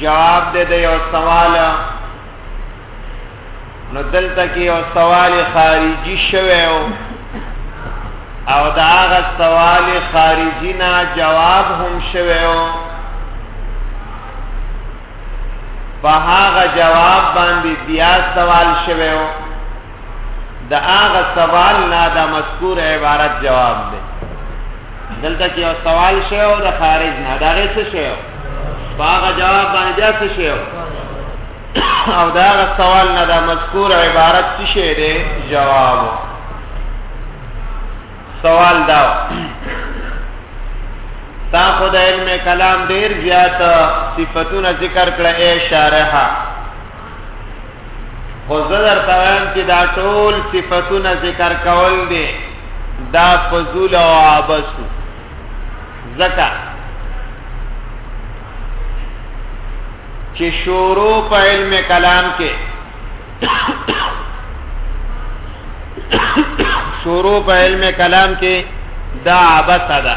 جواب دې د یو سوال نو دلته کې یو سوال خارجي شوی او دا هغه سوال خارجي نه جواب هم شوی او په هغه جواب باندې بیا سوال شوی او دا هغه سوال نه دا مذکور عبارت جواب دی دلته چې یو سوال شوی او د خارج نه دا غي څه شوی هغه جواب باندې بیا څه شوی او دا سوال نه دا مذکور عبارت څه شی دی جواب سوال دا تا خو د علم کلام ډیر زیات صفاتونه ذکر کړه اے شارحه خو زه درته وایم چې دا ټول صفتونه ذکر کول دي دا فضول او عبث زکه چې شروع په علم کلام کې شروع په علم کلام کې دا عبث ده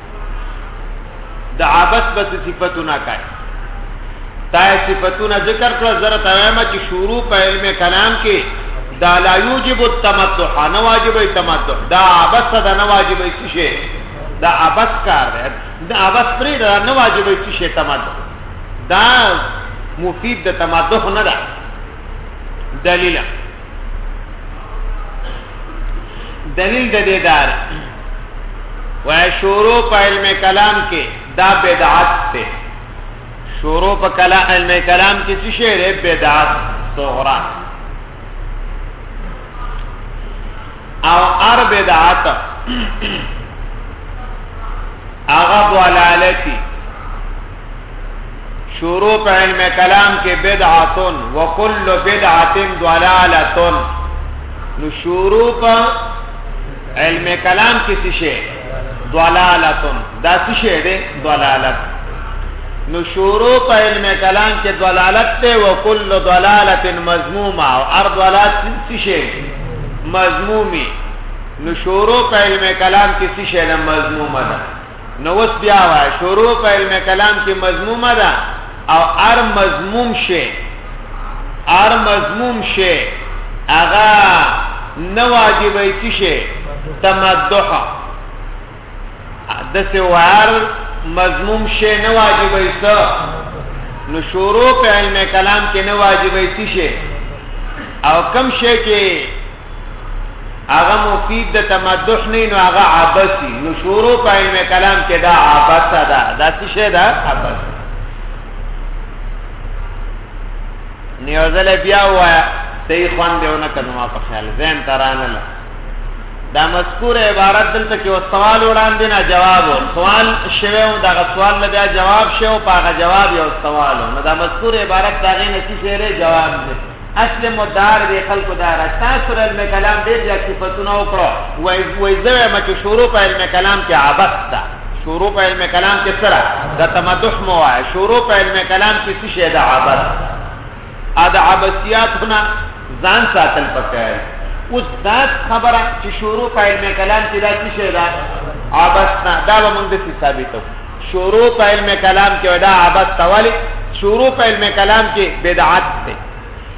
د عبس بس صفاتونه کوي دا صفاتونه ذکر کړو زره تمامه چې شروع په علم کلام کې دا لا یوجب التمدح نه واجب التمدح دا عبس دا نه واجب څه شي دا عبس کار دی دا عبس پرې دا نه واجب څه شي تمدح دا مفید د تمدح نه ده دلیل دلیل د دې دار وای شروع په علم کلام کې دا بدعت ته شروع په کلام علم کلام کې څه شی ری بدعت صغرا او ار بدعت هغه ولالتی شروع په علم کلام کې بدعتون وکل بدعت ضلالتون نو شروع په علم کلام کې څه شي ضلالتون دا څه شي دی ضلالت نو شروع په علم کلام کې ضلالت ته وکل ضلالت مذمومه او ارض ضلالت څه شي مذمومي نو شروع په علم کلام کې څه شی نه مضمومه ده نو وس بیا وای شروع په علم کلام کې مضموم ده او ار مضموم شي ار مضموم شي اغا نه واجب ایتی شي تمدح د سوار مضموم شي نه واجب ایسا نو شروع په علم کلام کې نه واجب ایتی شي او کم شي کې هغه مفید د تمدح نه نو هغه عبسی نو شروع په علم کلام کې دا عبسه ده دا څه شی ده عبس نیوزل بیا وایا صحیح خوان دیونه کنه ما په خیال زم ترانه لا دا مذکور عبارت دلته کې سوال وړاندې نه جواب سوال شوه او دا سوال نه بیا جواب شوه او هغه جواب یو سوال نو دا مذکور عبارت دا غي نتیجه لري جواب دی اصل مدار دی خلکو دا را تاسو را علم کلام ډیر زیات صفاتونه وکړو وای وای زه ما چې شروع په علم کلام کې عبث ده شروع په علم کلام کې سره د تمدح مو وای شروع په علم کلام کې څه شی ده عبث ا د عبثیات هنا ځان ساتل پکای اوس دا خبره چې شروع په علم کلام کې دا څه شی ده عبث نه دا به موږ د ثابتو شروع په علم کلام کې ودا عبادت تولی شروع په علم کلام کې بدعت دی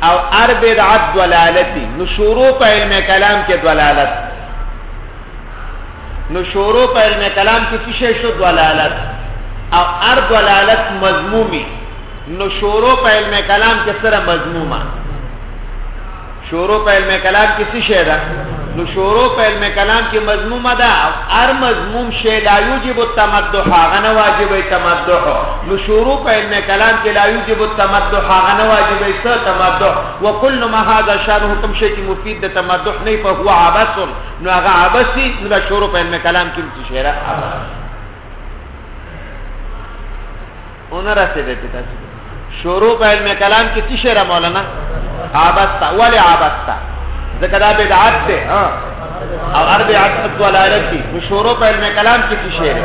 او ار بدعت دلالتي نو شروع په علم کلام کې دلالت نو شروع په علم کلام کې څه شی شو دلالت او ار دلالت مضمومي نو شروع په علم کلام کې سره مضمومه شورو په علم کلام کې څه شی ده نو شورو په علم کلام کې مضمومه ده او هر مضموم شی لا یوجب التمدح هغه نه واجب تمدح نو شورو په علم کلام کې لا یوجب التمدح هغه نه واجب څه تمدح وکل ما هذا شان حکم شی چې مفید د تمدح نه په هو عبث نو هغه عبث نو دا شورو په علم کلام کې څه شی ده اون رسې دې پتا سي شروع په علم کلام کې څه شعر مولانا عباستا ولی عباستا ځکه دا بدعت ده ها او اربع عدد دلالت دي په شروع په علم کلام کې څه شعر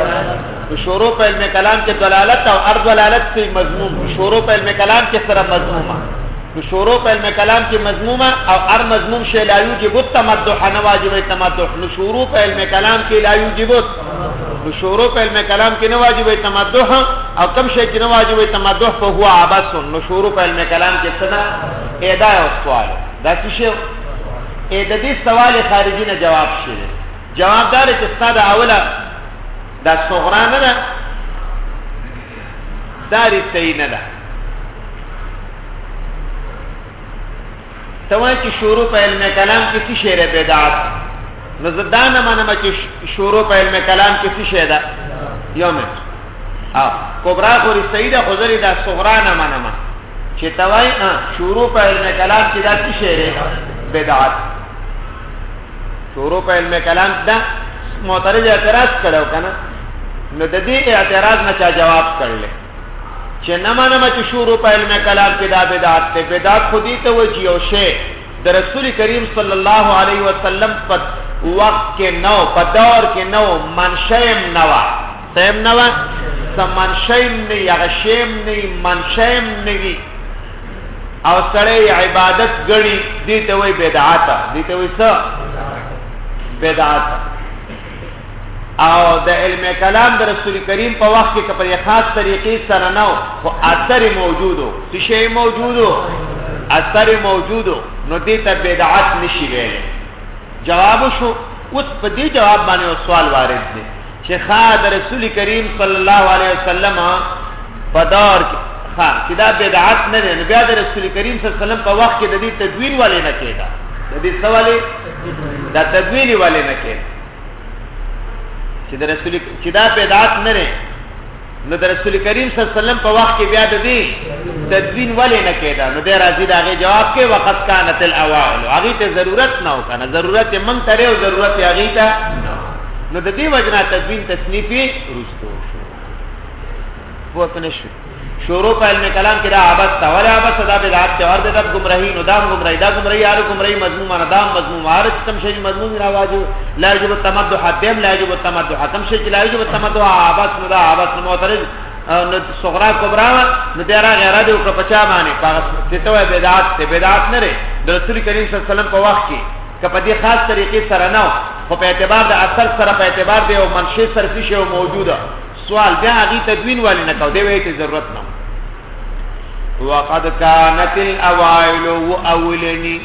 په شروع په علم کلام کې دلالت او ارض دلالت په مضمون په شروع په علم کلام کې سره مضمومه په شروع په علم کلام کې مضمومه او ار مضموم شی لا یوجب التمدح نه واجب التمدح نو شروع په علم کلام کې لا یوجب نو شروع په علم کلام کې نه واجب وي تمدح او کم شي کې نه واجب وي تمدح په هو عباس نو شروع په علم کلام کې څه ده ادا او سوال دا څه شي اې د دې سوال خارجي نه جواب شي جواب دار چې استاد اوله دا صغرا نه ده دا ری صحیح نه ده ته وایې چې شروع په علم کلام کې څه شی دی بدعت نو زه دا نه منم چې شروع په علم کلام کې څه شی ده یو منټ او کبرا خو رسید خو زری دا صغرا نه منم چې ته وایې شروع په علم کلام کې دا څه شی دی بدعت شروع په علم کلام دا معترض اعتراض کړو کنه نو د دې اعتراض نه چا جواب کړل چې نه منم چې شروع په علم کلام کې دا بدعت ته بدعت خو دې ته وجي او شی د رسول کریم صلی الله علیه وسلم په وخت کې نو په دور کې نو منشیم نوا سیم نوا سمنشیم نه یغشیم نه منشیم نه وی او سره عبادت غړي دې ته وې بدعت دې ته وې څه بدعت او د علم کلام د رسول کریم په وخت کې په خاص طریقې سره نه خو اثر موجودو څه شی موجودو اثر موجودو نو دې ته بدعت نشي ویل جواب شو اوس په دې جواب باندې سوال وارد دی چې خاد رسول کریم صلی الله علیه وسلم په دور کې ها چې دا بدعت نه دی نو بیا د رسول کریم صلی الله علیه وسلم په وخت کې د دې تدوین والے نه کېده د دې سوالې دا تدویلی والے نه کې چې د رسول چې دا پیدات نه لري نو د رسول کریم صلی الله علیه وسلم په وخت کې بیا د دې تدوین ولې نه کېدا نو د راضی دا غي جواب کې وقت کانت الاوائل هغه ته ضرورت نه وکنه ضرورت من ترې او ضرورت هغه ته نو د دې وجنا تدوین تصنیفي روستو پوه کنه شو شروع په علم کلام کې دا عبادت تا ولا عبادت دا به ذات ته ورته د گمراهی نو دا گمراهی دا گمراهی یار گمراهی مضمون نه دا مضمون هر څه شی مضمون نه واجو لا یجب التمدح حتم لا یجب التمدح حتم شی لا یجب التمدح عبادت نو دا عبادت نو معترض نو صغرا کبرا نو دا را غیره دی او کپچا باندې پاغه ته ته بدعت ته بدعت نه لري د رسول کریم صلی الله علیه وسلم په وخت کې کپه دې خاص طریقې سره نه خو په اعتبار د اثر سره په اعتبار دی او منشي صرفي شی موجوده سوال بیا هغه تدوین والی نه کو دی وی ته ضرورت نه وقد كانت الاوائل واولني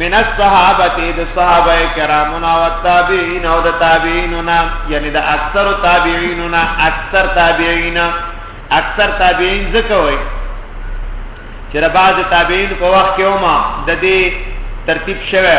من الصحابه د صحابه کرامو او التابعین او د تابعیننا یعنی د اکثر تابعیننا اکثر تابعین اکثر تابعین ذکر وای چې بعض تابعین په وخت کې ومه د دې ترتیب شوه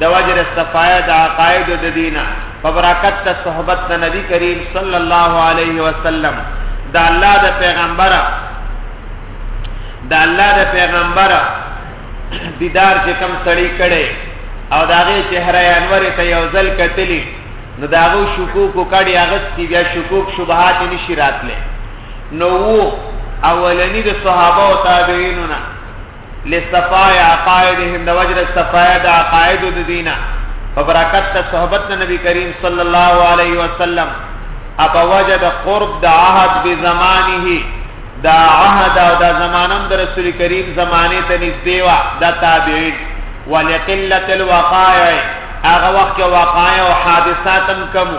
د وجر استفایه د عقاید د دینه په برکت ته صحبت د نبی کریم صلی الله علیه وسلم د الله د پیغمبره د الله د پیغمبره دیدار چې کم سړی کړي او داغه چهره انور ته یو ځل کتلی نو داغه شکوک کړي هغه سی بیا شکوک شبهات نشی راتله نو اولنی د صحابه او تابعینو نه لصفاء عقائدهم د وجر صفاء د عقائد د دینه په برکت ته صحبت د نبی کریم صلی الله علیه وسلم اپ وجد قرب د عهد به زمانه دا عهد او دا زمانم د رسول کریم زمانه ته نږدې وا دا تابعین ولقلت الوقائع هغه وخت وقایع او حادثاتم کمو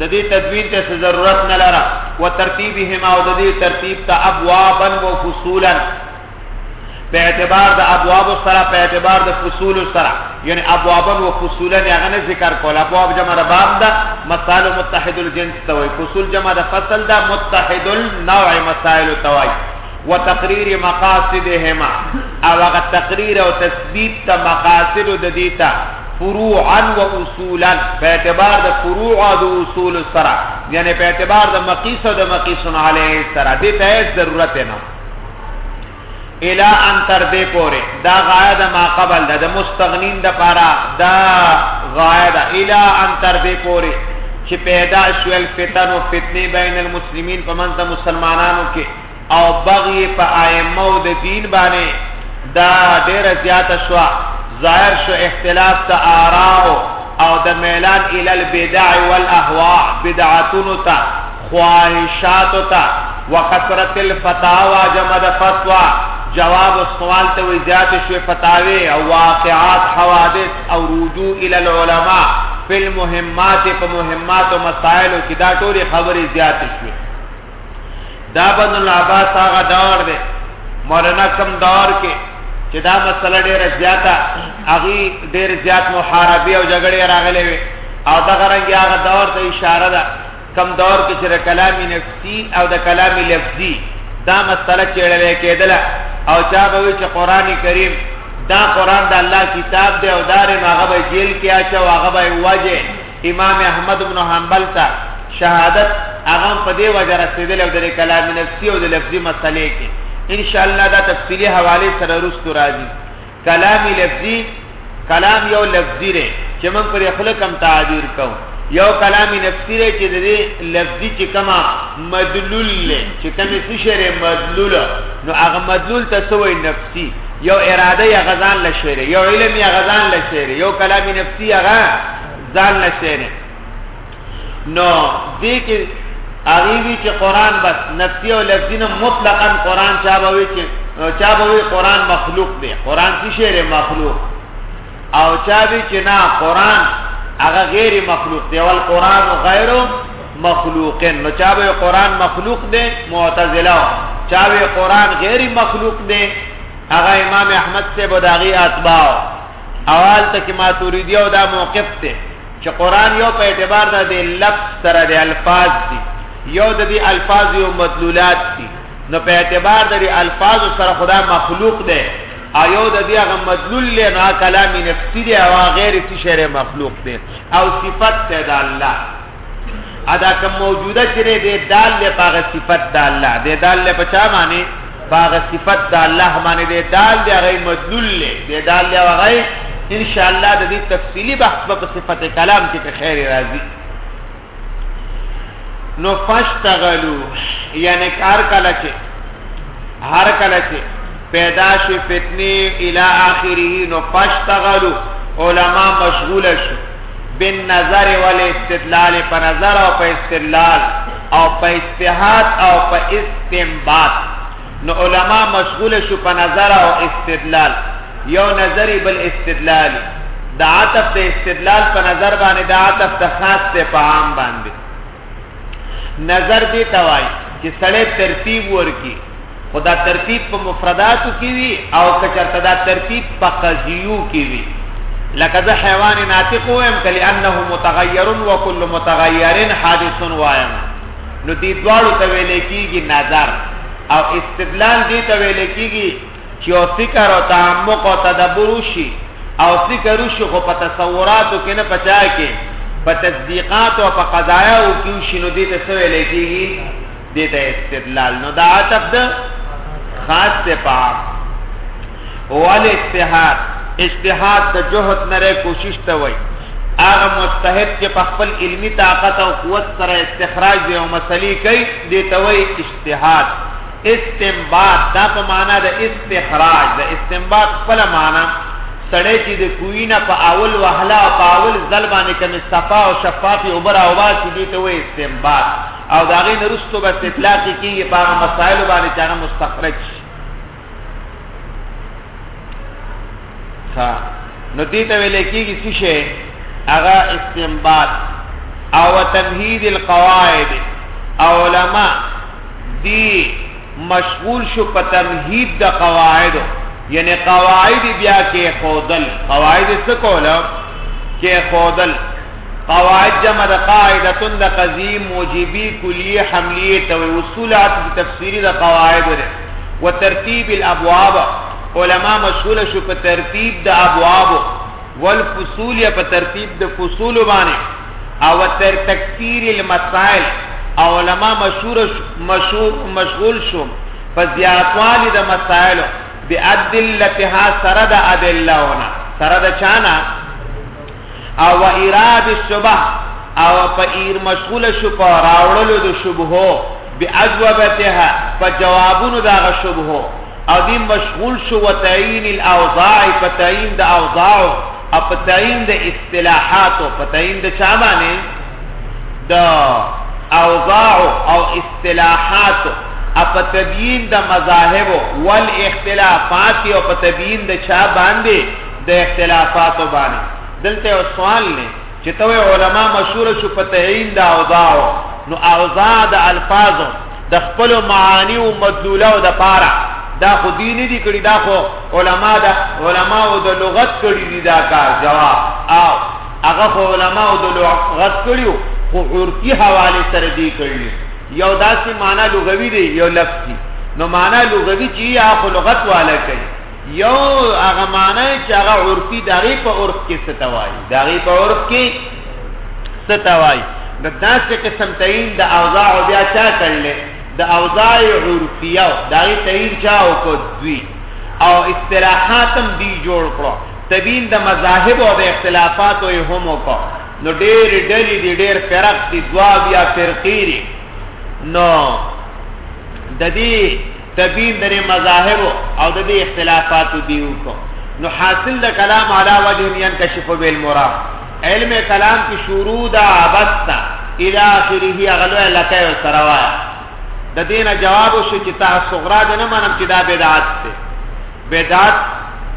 د دې تدوین ته ضرورت نه لره او ترتیبهما او د دې ترتیب ته ابوابا و فصولا په اعتبار د ابواب سره په اعتبار د فصول سره یعنی ابوابا و فصولا هغه نه ذکر کول ابواب جمع د باب ده مسائل متحد الجنس ته وي فصول جمع د فصل ده متحد النوع مسائل ته وي وتقریر مقاصدهما او هغه تقریر او تثبیت ته مقاصد د دې ته فروعا و اصولا په اعتبار د فروع او د اصول سره یعنی په اعتبار د مقیس او د مقیسن علی سره دې ته ضرورت نه الا ان تر دې پوره دا غایه د ما قبل د مستغنین د پارا دا غایه دا الا ان تر دې پوره چې پیدا شول فتن او فتنه بین المسلمین په منځ مسلمانانو کې او بغي په ائمه او د دین باندې دا ډیره زیاته شو ظاهر شو اختلاف ته آراو او د میلان ال البدع والاهواء بدعتون ته خواهشات ته وکثرت الفتاوا جمع د فتوا جواب سوال ته وی زیات شو فتاوی او واقعات حوادث او رجوع ال العلماء فی المهمات په مهمات او مسائل کې دا ټول خبرې زیات شوه دا بن العباس هغه دور دی مولانا کم دور کې چې دا مسله ډیره زیاته هغه ډیر زیات محاربه او جګړې راغلې وي او دا غرنګي هغه دور ته اشاره ده کم دور کې چې کلامي نفسي او د کلامي لفظي دا مسله چېړل کېدله او چا به وي چې قران کریم دا قران د الله کتاب دی او دار هغه به جیل کې اچو هغه به وجه امام احمد بن حنبل ته شهادت هغه په دې وجه رسیدل او د کلام نفسي او د لفظي مسلې کې ان شاء الله دا تفصيلي حواله سره رسو راځي کلام لفظي کلام یو لفظي دی چې موږ پر خلک هم تعبیر کوو یو کلام نفسي دی چې د لفظي چې کما مدلول له چې کمه څه شری مدلول نو هغه مدلول ته سوې نفسي یو اراده یا غزان لشعر یو علم یا غزان لشعر یو کلام نفسی هغه ځان نشینه نو دې کې هغه وی چې قران بس نفسي او لفظي نه مطلقاً قران چا به وی چې چا به وی قران مخلوق دی قران څه شی دی مخلوق او چا به چې نه قران هغه غیر مخلوق دی ول قران غیر مخلوق نو چا به قران مخلوق دی معتزله چا به قران غیر مخلوق دی هغه امام احمد سے بداغي اتباع اول ته کې ماتوریدی او دا موقف ته چې قران یو په اعتبار ده د لفظ سره د الفاظ دي یو د دې الفاظ یو مدلولات دي نو په اعتبار د الفاظ سره خدا مخلوق ده ایو د دې هغه مدلول له نا کلام نفسي دی او غیر څه شی مخلوق دی او صفت ده الله ادا کوم موجوده چې دې دال له پاغه صفت د الله دې دال له پچا باندې پاغه صفت د الله باندې دې دال دې غي مدلول له دې دال له غي ان شاء الله د دې تفصيلي بحث په صفت کلام کې ته خیر راځي نو فاشتغلوا یعنی کار کله چې هر کله چې پیدا شي فتنی الی اخره نو فاشتغلوا علما مشغول شو بالنظر والاستدلال په نظر او په استدلال او په اجتهاد او په استنباط نو علما مشغول شو په نظر او استدلال یو نظری بل استدلال د عاطف د استدلال په نظر باندې د عاطف د خاص ته په عام باندې نظر دی توای چې سړی ترتیب ورکی خدا ترتیب په مفرداتو کې وي او کچرته دا ترتیب په قضیو کې وي لکه زه حیوان ناطق وایم کلی انه متغیر و کل متغیر حادث وایم نو دې دواړو ته ویل کېږي نظر او استدلال دې ته ویل کېږي چې او فکر او تعمق او تدبر وشي او فکر وشي خو په تصوراتو کې نه پچا کې په تصدیقات او په قضایا او کې وشي نو دې ته څه ویل کېږي دې ته استدلال نو دا عتب ده خاص ته پاک وال اجتهاد اجتهاد د جهد نره کوشش ته وای هغه مستحب چې په خپل علمی طاقت او قوت سره استخراج دی او مسلې کوي دې ته وای اجتهاد استنباط دا په معنا د استخراج د استنباط خپل معنا سړی چې د کوی نه په اول وهله او په اول ځل باندې کوم صفا او شفافي اوبه راوباسي دي ته وایي استنباط او د هغې نه وروسته به استطلاق کېږي په هغه مسایلو باندې چې هغه مستخرج شي ها نو دې ته ویل کېږي څه شی هغه استنباط او تمهید القواعد علماء دی مشغول شو په تمهید د قواعد یعنی قواعد بیا کې خودل قواعد څه کوله کې خودل قواعد جمع د قاعده د قضیم موجبی کلیه حملیه تو اصول عطف تفسیری د قواعد وترتیب الابواب علما مشغول شو په ترتیب د ابواب والفصول یا په ترتیب د فصول باندې او تر تکثیر المسائل او علما مشهور مشهور مشغول شو په زیاتوال د مسائل بادلتها سره د ادلهونه سره د چانه او و ایراد الشبه او په ایر مشغول شو په راوړلو د شبهو باجوبتها په جوابونو دا غ شبهو او دی مشغول شو و تعین الاوضاع په تعین د اوضاع او په تعین د اصطلاحات او په تعین د چا باندې د اوضاع او اصطلاحات او په تبیین د مذاهب او الاختلافات او په تبیین د چا باندې د اختلافاتو باندې دلته یو سوال نه چې ته علما مشهور شو په تعین د اوضاع نو اوضاع د الفاظو د خپل معانی او مدلوله او د پاره دا خو دیني دي کړي دا خو علما د علما او د لغت کړي دي دا کار جواب او هغه خو علما او د لغت کړیو خو عرفي حواله سره دي کړي یو داسې معنی لغوي دی یو لفظي نو معنی لغوي چې یا خو لغت والا کوي یو هغه معنی چې هغه عرفي دغه په عرف کې ستوای دغه په عرف کې ستوای د داسې قسم تعین د اوضاع بیا چا کړل د اوضاع عرفیه دغه تعین چا او کو دوی او اصطلاحاتم دی جوړ کړو تبین د مذاهب او د اختلافات او هم کو نو ډېر ډلې دي ډېر فرق دي دوا بیا فرقې دي نو د دې تبین درې مذاهب او د دې اختلافات دی وکړو نو حاصل د کلام علا وجه ينکشف بالمراد علم کلام کی شروع دا ابستا الى اخره غلو لکه او سروا د دینه جواب شو چې تاسو غرا نه منم چې دا بدعت ده بدعت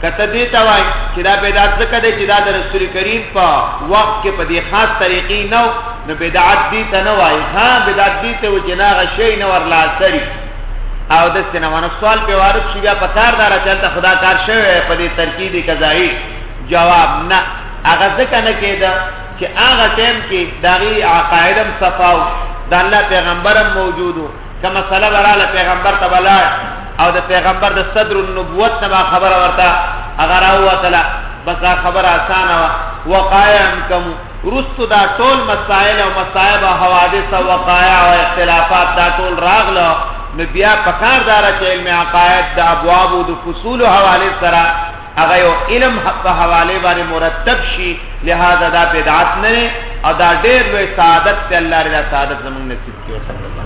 کته دی ته وای چې دا بدعت ځکه دی چې دا د رسول کریم په وخت کې په دې خاص طریقې نو نو بدعت دی ته نه وای ها بدعت دی ته وجناغ شی نه ورلا سری او د سینمانو سوال په وارد شي بیا پکار دار چلته خدا کار شوی په دې ترکیبی قضایی جواب نه هغه ځکه نه کېده چې هغه ټیم کې دغه عقایدم صفاو د الله پیغمبرم موجودو که مسله به راله پیغمبر ته به لاړ او د پیغمبر د صدر النبوت نه به خبره ورته هغه راووتله بس دا خبره اسانه وه وقایع هم کم وروستو دا ټول مسایل او مصایب او حوادث او وقایع او اختلافات دا ټول راغله نو بیا پکار داره چې علم عقاید د ابواب او د فصول حواله سره هغه یو علم په حواله باندې مرتب شي لہذا دا بدعت نه نه او دا ډېر لوی سعادت ته الله رضا سعادت زموږ نصیب کړي صلی الله